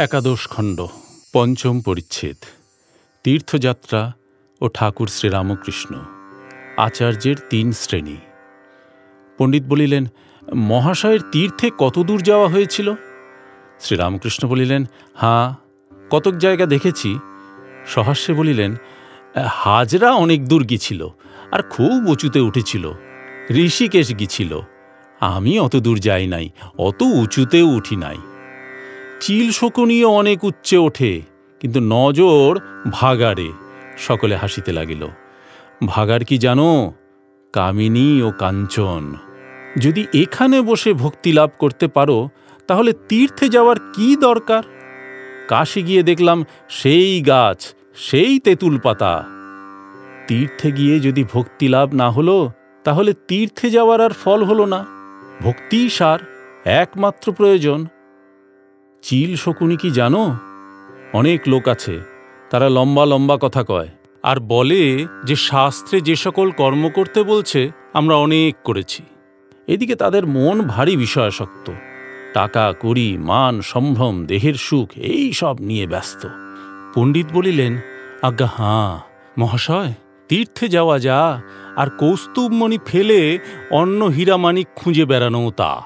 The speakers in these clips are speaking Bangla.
একাদশ খণ্ড, পঞ্চম পরিচ্ছেদ, তীর্থযাত্রা ও ঠাকুর শ্রীরামকৃষ্ণ, আচার্যের তিন শ্রেণি। পণ্ডিত বলিলেন, মহাশয়ের তীর্থে কত দূর যাওয়া হয়েছিল? শ্রীরামকৃষ্ণ বলিলেন, হাঁ, কতক জায়গা দেখেছি। সহাস্যে বলিলেন, হাজরা অনেক দূর গিছিল আর খুব উঁচুতে উঠেছিল। ঋষিকেশ গিছিল। আমি অত দূর যাই নাই, অত উঁচুতেও উঠি নাই। চিল শকুনিও অনেক উচ্চে ওঠে, কিন্তু নজর ভাগারে সকলে হাসিতে লাগিল। ভাগার কি জানো? কামিনী ও কাঞ্চন। যদি এখানে বসে ভক্তি লাভ করতে পারো, তাহলে তীর্থে যাওয়ার কি দরকার? কাশি গিয়ে দেখলাম সেই গাছ, সেই তেঁতুল পাতা। তীর্থে গিয়ে যদি ভক্তি লাভ না হলো, তাহলে তীর্থে যাওয়ার আর ফল হলো না। ভক্তিই সার, একমাত্র প্রয়োজন। চিল শকুনি কি জানো? অনেক লোক আছে, তারা লম্বা লম্বা কথা কয়। আর বলে যে শাস্ত্রে যে সকল কর্ম করতে বলছে, আমরা অনেক করেছি। এদিকে তাদের মন ভারী বিষয়াসক্ত। টাকা করি মান, সম্ভ্রম, দেহের সুখ, এই সব নিয়ে ব্যস্ত। পণ্ডিত বলিলেন, আজ্ঞা, হাঁ, মহাশয়, তীর্থে যাওয়া যা, আর কৌস্তুভমণি ফেলে অন্য হীরামানিক খুঁজে বেড়ানো তা।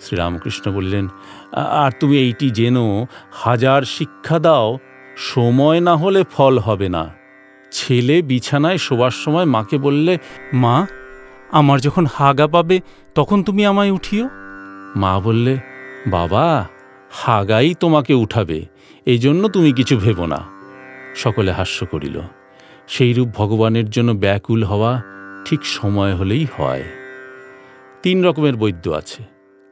শ্রীরামকৃষ্ণ বললেন আর তুমি এইটি জেনো, হাজার শিক্ষা দাও, সময় না হলে ফল হবে না। ছেলে বিছানায় শোবার সময় মাকে বললে, মা, আমার যখন হাগা পাবে, তখন তুমি আমায় উঠিও? মা বললে, বাবা, হাগাই তোমাকে উঠাবে এই জন্য তুমি কিছু ভেব না। সকলে হাস্য করিল। সেইরূপ ভগবানের জন্য ব্যাকুল হওয়া ঠিক সময় হলেই হয়। তিন রকমের বৈদ্য আছে।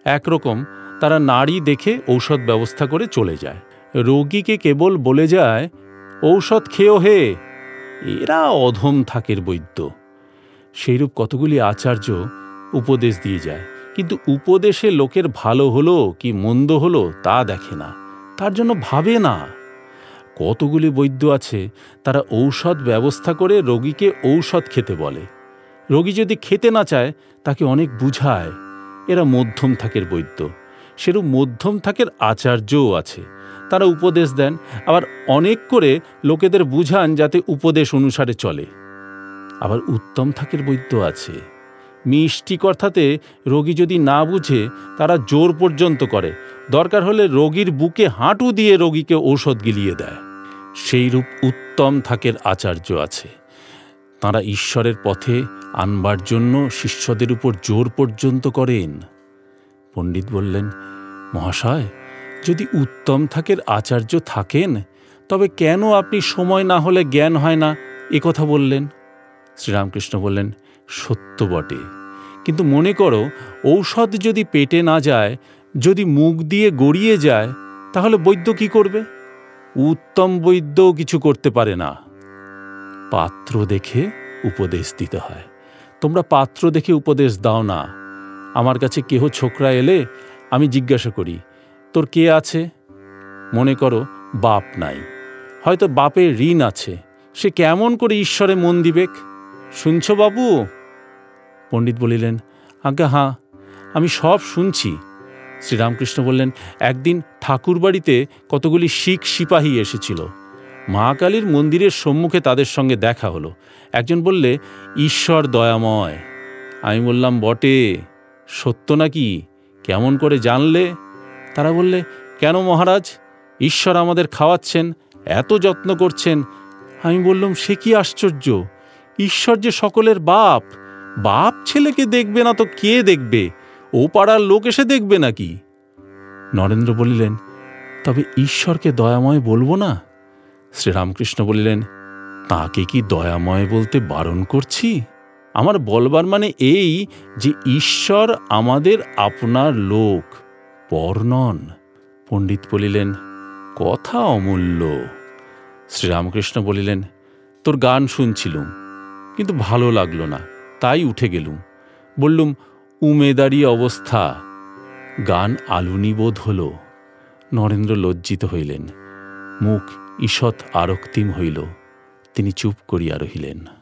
একরকম তারা নারী দেখে ঔষধ ব্যবস্থা করে চলে যায়। রোগীকে কেবল বলে যায়, ঔষধ খেয়েও হে। এরা অধম থাকের বৈদ্য। সেইরূপ কতগুলি আচার্য উপদেশ দিয়ে যায়। কিন্তু উপদেশে লোকের ভালো হলো কি মন্দ হলো তা দেখে না। তার জন্য ভাবে না। কতগুলি বৈদ্য আছে, তারা ঔষধ ব্যবস্থা করে রোগীকে ঔষধ খেতে বলে। রোগী যদি খেতে না চায়, তাকে অনেক বুঝায়। এরা মধ্যম থাকের বৈদ্য। সেরূপ মধ্যম থাকের আচার্যও আছে। তারা উপদেশ দেন, আবার অনেক করে লোকেদের বুঝান যাতে উপদেশ অনুসারে চলে। আবার উত্তম থাকের বৈদ্য আছে। মিষ্টি কথাতে রোগী যদি না বুঝে, তারা জোর পর্যন্ত করে। দরকার হলে রোগীর বুকে হাঁটু দিয়ে রোগীকে ঔষধ গিলিয়ে দেয়। সেইরূপ উত্তম থাকের আচার্য আছে। তাঁরা ঈশ্বরের পথে আনবার জন্য শিষ্যদের উপর জোর পর্যন্ত করেন। পণ্ডিত বললেন, মহাশয়, যদি উত্তম থাকের আচার্য থাকেন, তবে কেন আপনি সময় না হলে জ্ঞান হয় না? এ কথা বললেন। শ্রীরামকৃষ্ণ বললেন, সত্য বটে। কিন্তু মনে করো, ঔষধ যদি পেটে না যায়, যদি মুখ দিয়ে গড়িয়ে যায়, তাহলে বৈদ্য কি করবে? উত্তম বৈদ্যও কিছু করতে পারে না। পাত্র দেখে উপদেশ দিতে হয়। তোমরা পাত্র দেখে উপদেশ দাও না। আমার কাছে কেহ ছোকরা এলে আমি জিজ্ঞাসা করি, তোর কে আছে? মনে করো, বাপ নাই। হয়তো বাপের ঋণ আছে। সে কেমন করে ঈশ্বরে মন দিবেক শুনছ বাবু? পণ্ডিত বলিলেন, আজ্ঞা, হাঁ, আমি সব শুনছি। শ্রীরামকৃষ্ণ বললেন, একদিন ঠাকুরবাড়িতে কতগুলি শিখ সিপাহী এসেছিল। মা কালীর মন্দিরের সম্মুখে তাদের সঙ্গে দেখা হলো। একজন বললে, ঈশ্বর দয়াময়। আমি বললাম, বটে, সত্য নাকি? কেমন করে জানলে? তারা বললে, কেন মহারাজ? ঈশ্বর আমাদের খাওয়াচ্ছেন, এত যত্ন করছেন। আমি বললাম, সে কি আশ্চর্য? ঈশ্বর যে সকলের বাপ বাপ ছেলেকে দেখবে না তো কে দেখবে? ও পাড়ার লোক এসে দেখবে নাকি? নরেন্দ্র বলিলেন, তবে ঈশ্বরকে দয়াময় বলব না? শ্রীরামকৃষ্ণ বলিলেন, তাকে কি দয়াময় বলতে বারণ করছি? আমার বলবার মানে এই যে ঈশ্বর আমাদের আপনার লোক, পর পণ্ডিত বলিলেন, কথা অমূল্য। শ্রীরামকৃষ্ণ বলিলেন, তোর গান শুনছিলুম, কিন্তু ভালো লাগল না, তাই উঠে গেলুম। বললুম, উমেদারি অবস্থা, গান আলুনিবোধ হল। নরেন্দ্র লজ্জিত হইলেন, মুখ ঈষৎ আরক্তিম হইল। তিনি চুপ করিয়া রহিলেন।